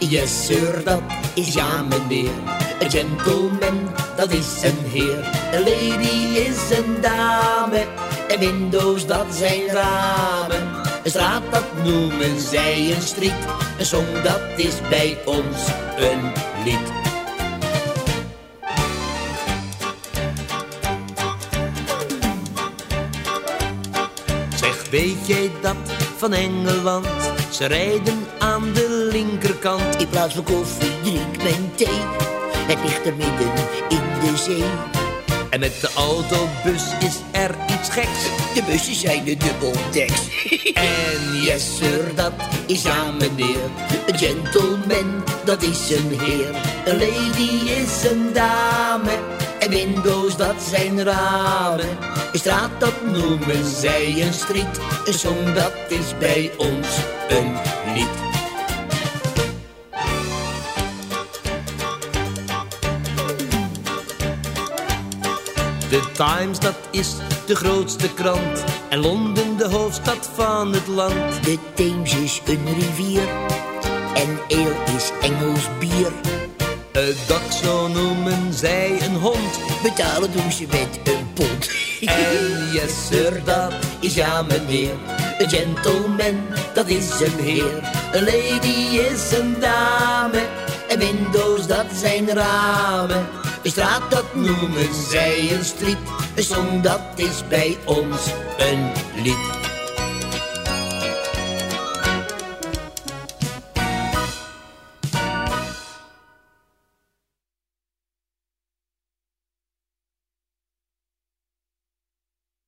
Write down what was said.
Yes sir, dat is ja meneer. Een gentleman, dat is een heer. Een lady is een dame. En windows, dat zijn ramen. Een straat, dat noemen zij een street. Een song, dat is bij ons een lied. Zeg, weet jij dat van Engeland? Ze rijden aan de linkerkant. In plaats van koffie drink men thee. Het ligt er midden in de zee. En met de autobus is er iets geks. De bussen zijn de dubbeldeks. En yes sir, dat is ja meneer. Een gentleman, dat is een heer. Een lady is een dame. En windows, dat zijn ramen. Een straat, dat noemen zij een street. Een song, dat is bij ons een lied. De Times, dat is de grootste krant. En Londen, de hoofdstad van het land. De Theems is een rivier. En eel is Engels bier. Het dak, zo noemen zij een hond. Betalen doen ze met een pond. En yes sir, dat is ja meneer. Een gentleman, dat is een heer. Een lady is een dame. En windows, dat zijn ramen. Een straat, dat noemen zij een street. Een song, dat is bij ons een lied.